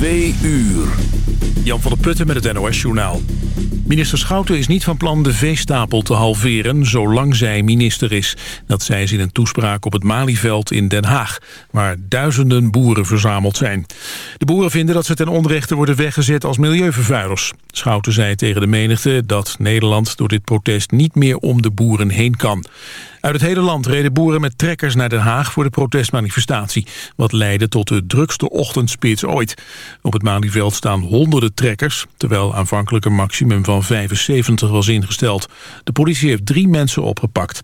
Twee uur. Jan van der Putten met het NOS-journaal. Minister Schouten is niet van plan de veestapel te halveren... zolang zij minister is. Dat zei ze in een toespraak op het Malieveld in Den Haag... waar duizenden boeren verzameld zijn. De boeren vinden dat ze ten onrechte worden weggezet als milieuvervuilers. Schouten zei tegen de menigte dat Nederland door dit protest... niet meer om de boeren heen kan. Uit het hele land reden boeren met trekkers naar Den Haag voor de protestmanifestatie, wat leidde tot de drukste ochtendspits ooit. Op het Malieveld staan honderden trekkers, terwijl aanvankelijk een maximum van 75 was ingesteld. De politie heeft drie mensen opgepakt.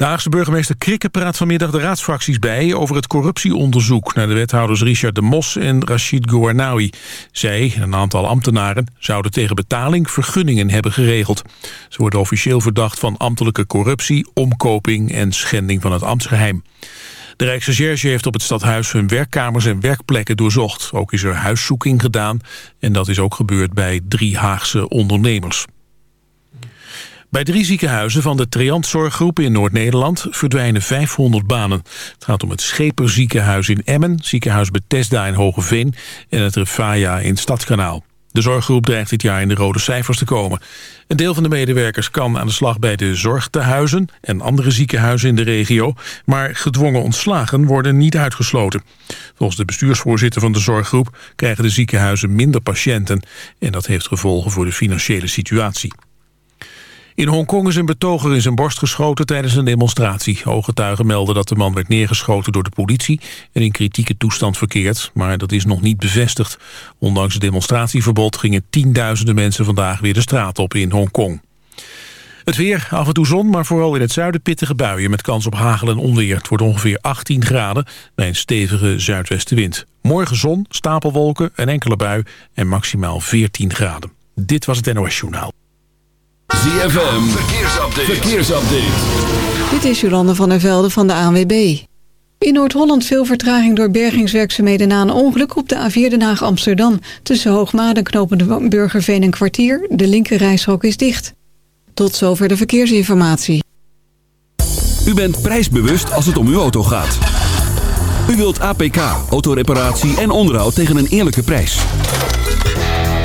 De Haagse burgemeester Krikke praat vanmiddag de raadsfracties bij... over het corruptieonderzoek naar de wethouders Richard de Mos en Rachid Gouarnaoui. Zij en een aantal ambtenaren zouden tegen betaling vergunningen hebben geregeld. Ze worden officieel verdacht van ambtelijke corruptie, omkoping en schending van het ambtsgeheim. De Rijksrecherche heeft op het stadhuis hun werkkamers en werkplekken doorzocht. Ook is er huiszoeking gedaan en dat is ook gebeurd bij drie Haagse ondernemers. Bij drie ziekenhuizen van de Triantzorggroep in Noord-Nederland verdwijnen 500 banen. Het gaat om het Scheperziekenhuis in Emmen, ziekenhuis Bethesda in Hogeveen en het Refaya in Stadskanaal. De zorggroep dreigt dit jaar in de rode cijfers te komen. Een deel van de medewerkers kan aan de slag bij de zorgtehuizen en andere ziekenhuizen in de regio, maar gedwongen ontslagen worden niet uitgesloten. Volgens de bestuursvoorzitter van de zorggroep krijgen de ziekenhuizen minder patiënten en dat heeft gevolgen voor de financiële situatie. In Hongkong is een betoger in zijn borst geschoten tijdens een demonstratie. Ooggetuigen melden dat de man werd neergeschoten door de politie... en in kritieke toestand verkeert, maar dat is nog niet bevestigd. Ondanks het demonstratieverbod gingen tienduizenden mensen vandaag weer de straat op in Hongkong. Het weer, af en toe zon, maar vooral in het zuiden pittige buien... met kans op hagel en onweer. Het wordt ongeveer 18 graden bij een stevige zuidwestenwind. Morgen zon, stapelwolken, een enkele bui en maximaal 14 graden. Dit was het NOS Journaal. ZFM, verkeersupdate. verkeersupdate. Dit is Jolande van der Velde van de ANWB. In Noord-Holland veel vertraging door bergingswerkzaamheden na een ongeluk op de A4 Den Haag-Amsterdam. Tussen Hoogmade en Knopende Burgerveen en Kwartier. De linker is dicht. Tot zover de verkeersinformatie. U bent prijsbewust als het om uw auto gaat. U wilt APK, autoreparatie en onderhoud tegen een eerlijke prijs.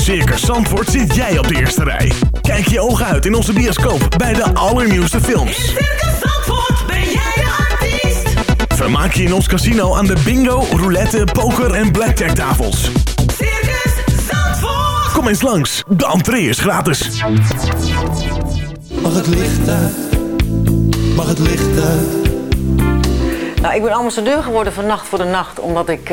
Circus Zandvoort zit jij op de eerste rij. Kijk je ogen uit in onze bioscoop bij de allernieuwste films. In Circus Zandvoort ben jij de artiest. Vermaak je in ons casino aan de bingo, roulette, poker en blackjack tafels. Circus Zandvoort. Kom eens langs, de entree is gratis. Mag het licht uit? Mag het licht uit? Nou, ik ben ambassadeur geworden van Nacht voor de Nacht, omdat ik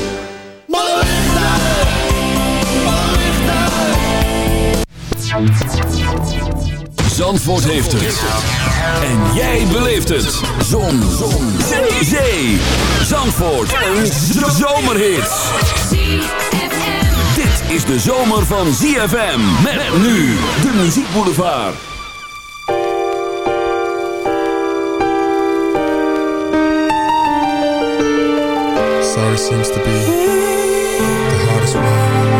Zandvoort heeft het. En jij beleeft het. Zon. Zon. Zee. Zee. Zandvoort. Een zomerhit. Dit is de zomer van ZFM. Met nu de muziekboulevard. Sorry seems to be the hardest one.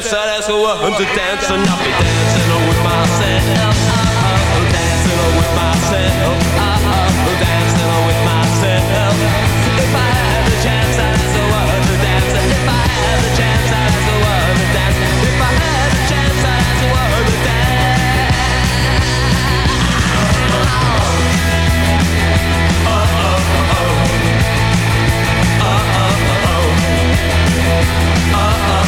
dance, I dance, oh, I want to dance, and I'll be dancing with myself. I'm dancing with myself. I'm dancing with myself. If I had the chance, I dance, oh, I want to dance. If I had the chance, I dance, oh, I want to dance. If I had the chance, I dance, oh, I want to dance. Oh, oh, oh. Uh, uh, uh, oh, oh, oh. Oh, oh.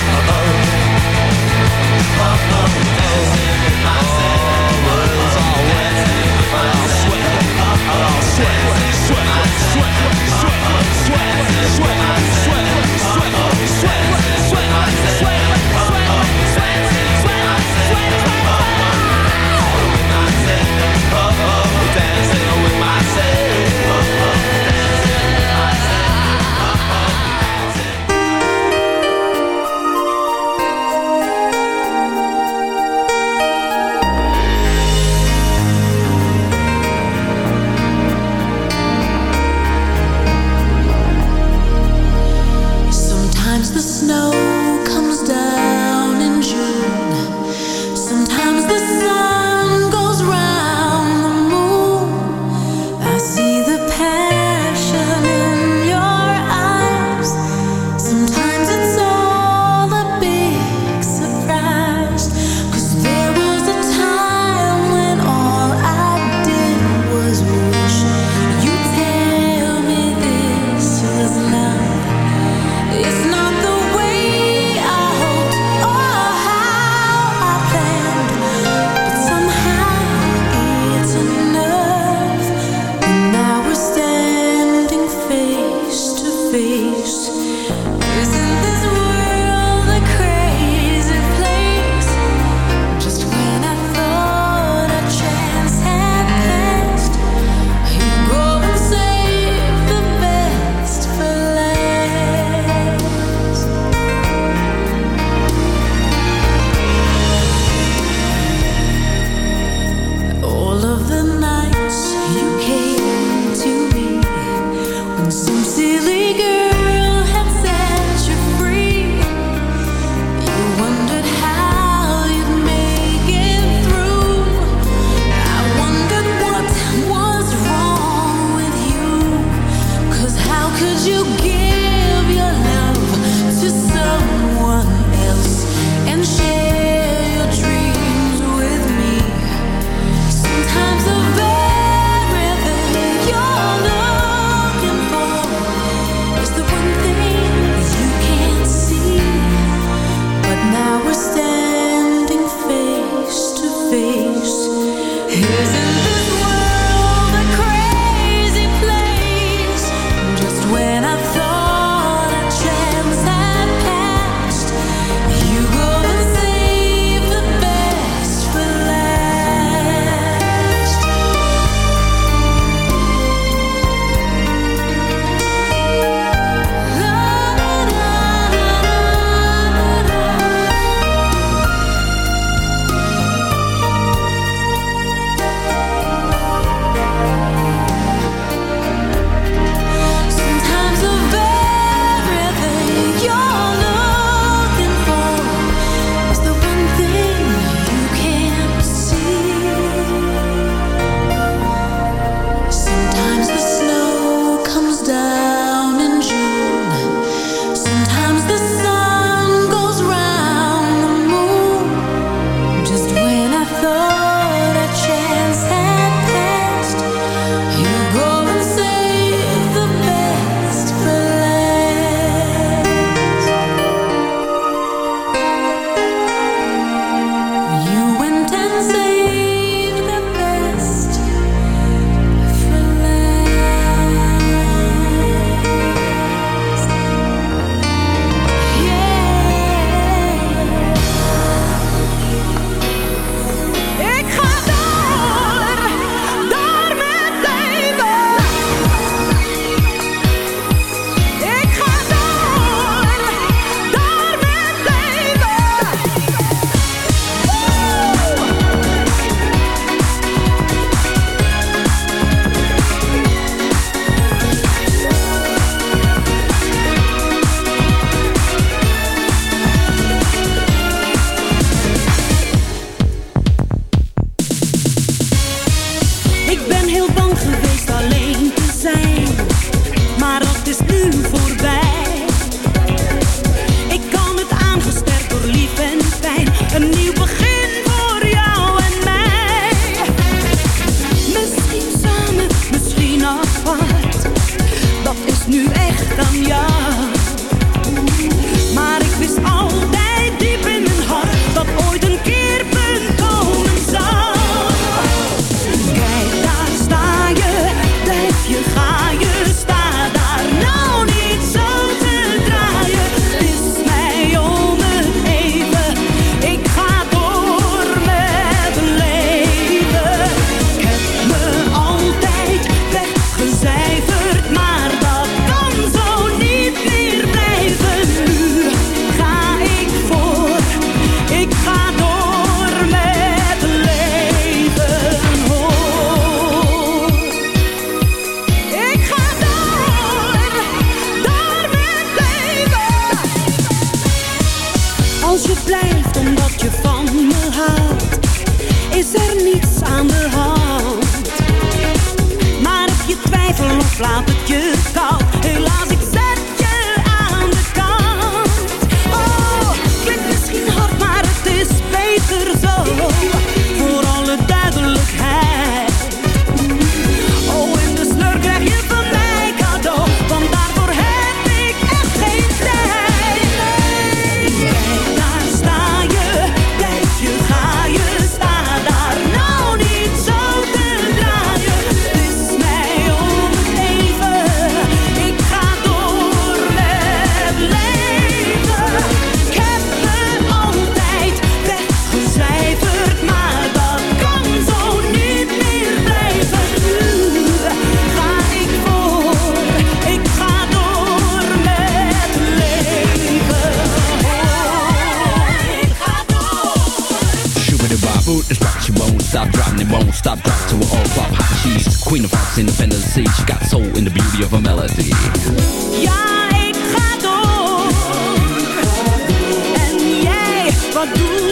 Jij, wat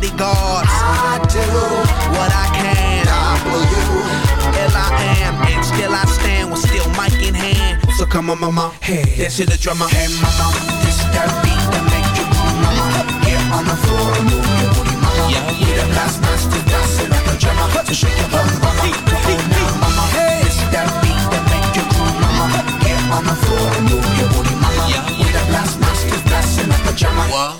bodyguards. I do what I can. W L I am, and still I stand with still mic in hand. So come on, mama, hey, dance to the drummer. Hey, mama, this that beat that make you move, mama. Get on the floor and move your booty, mama. Yeah, we the last master dancing like a drummer. So shake your bum, mama. Come on now, mama. Hey, this that beat that make you move, mama. Get on the floor and move your booty, mama. Yeah, we the last master dancing like a drummer. We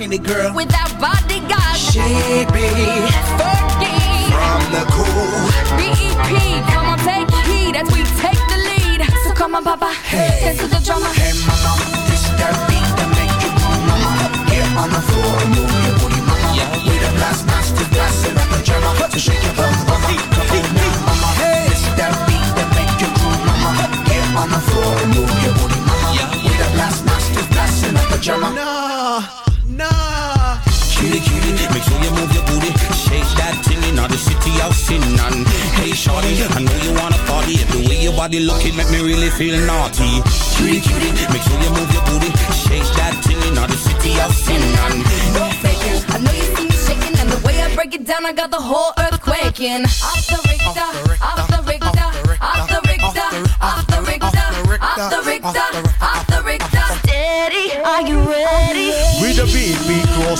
rocking it, girl. Without bodyguards. She be Fergie. from the cool. BEP, come on, take heed as we take the lead. So come on, Papa, dance to the drummer. Hey, mama, this that beat that make you move, mama. Get on the floor and move your booty, mama. We the blast master, blasting up the drummer. So shake your bum, mama. Come on now, mama. This that beat that make you move, mama. Get on the floor and move your booty, mama. We the blast master, blasting up the drummer. Nah, nah. Cutie, cutie, make sure you move your booty. Shake that tinny, now the city I've seen none. Hey, shorty, I know you wanna party. The way your body looking make me really feel naughty. Cutie, cutie, make sure you move your booty. Shake that tinny, now the city I've seen none. No faking, I know you see me shaking, and the way I break it down, I got the whole earth quaking. Off the Richter, off the Richter, off the Richter, off the Richter, off the Richter, off the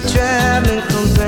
my traveling companion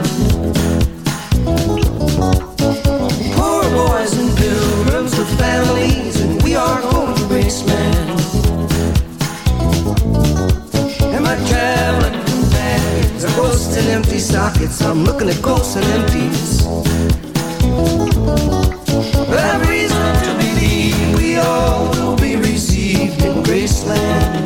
Ghosts and empty sockets. I'm looking at ghosts and empties. I've reason to believe we all will be received in Graceland.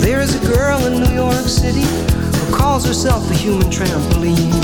There is a girl in New York City who calls herself the human trampoline.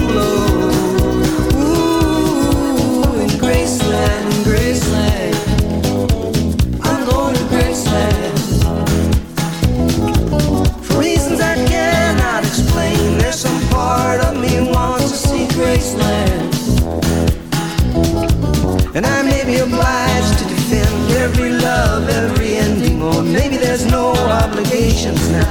there's now.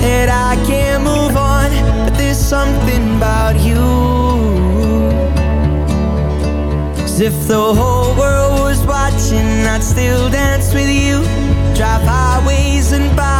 that I can't move on, but there's something about you. Cause if the whole world was watching, I'd still dance with you. Drive highways and byways,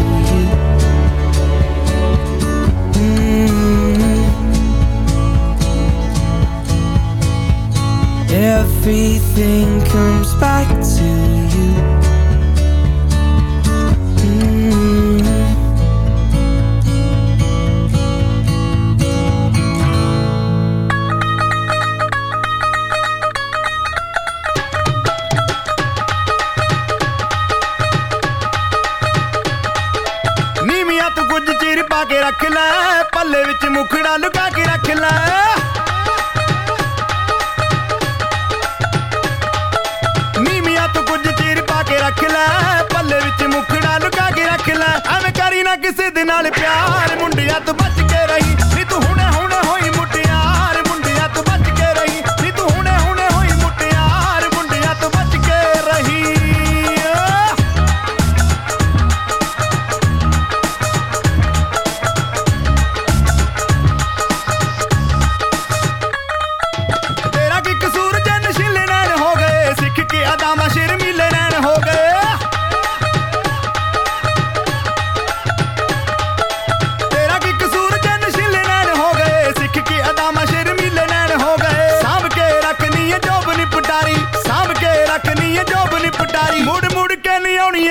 ਕੇ ਰੱਖ ਲੈ ਪੱਲੇ ਵਿੱਚ ਮੁਖੜਾ ਲੁਕਾ ਕੇ ਰੱਖ ਲੈ ਨੀਵੀਆਂ ਤੂੰ ਕੁਝ ਚਿਰ ਪਾ ਕੇ ਰੱਖ ਲੈ ਪੱਲੇ ਵਿੱਚ ਮੁਖੜਾ ਲੁਕਾ ਕੇ ਰੱਖ ਲੈ ਐਵੇਂ ਕਰੀ ਨਾ ਕਿਸੇ ਦੇ ਨਾਲ ਪਿਆਰ ਮੁੰਡਿਆਂ ਤੋਂ ਬਚ ਕੇ ਰਹੀ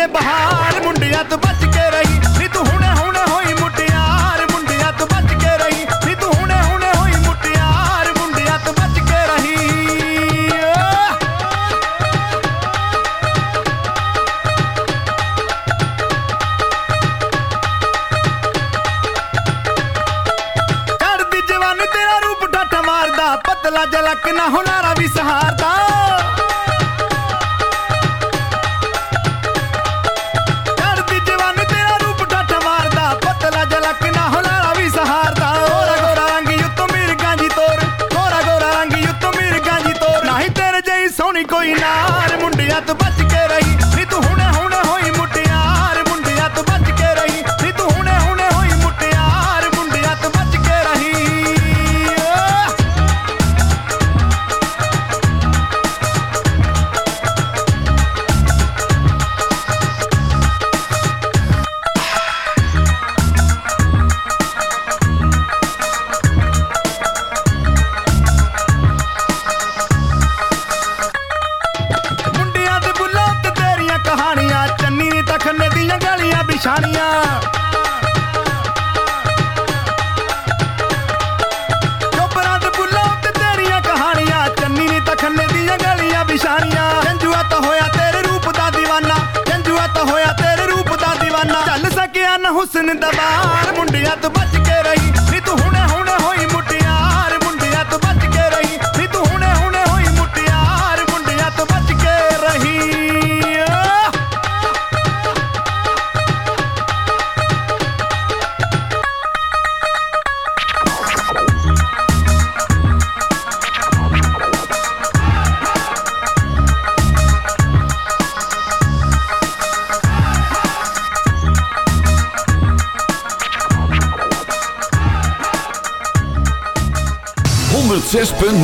ਏ ਬਹਾਰ ਮੁੰਡਿਆਂ ਤੋਂ ਬਚ ਕੇ ਰਹੀ ਨੀ ਤੂੰ ਹੁਣੇ ਹੁਣੇ ਹੋਈ ਮੁਟਿਆਰ ਮੁੰਡਿਆਂ ਤੋਂ ਬਚ ਕੇ ਰਹੀ ਨੀ ਤੂੰ ਹੁਣੇ ਹੁਣੇ ਹੋਈ ਮੁਟਿਆਰ ਮੁੰਡਿਆਂ ਤੋਂ ਬਚ ਕੇ ਰਹੀ ਚੜਦੀ ਜਵਾਨੀ ਤੇਰਾ ਰੂਪ ਠੱਠ ਮਾਰਦਾ ਪਤਲਾ ਜਲਕ ਨਾ ਹੁਨਾਰਾ ਵੀ ਸਹਾਰਦਾ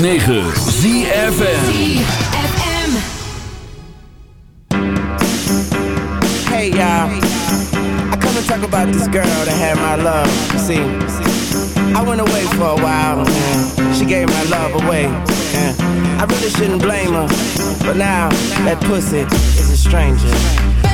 106.9 ZFM Hey y'all, I come and talk about this girl that had my love. See, I went away for a while, she gave my love away. I really shouldn't blame her, but now that pussy is a stranger.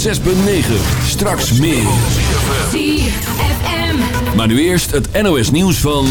106.9. Straks meer. ZFM. Maar nu eerst het NOS nieuws van...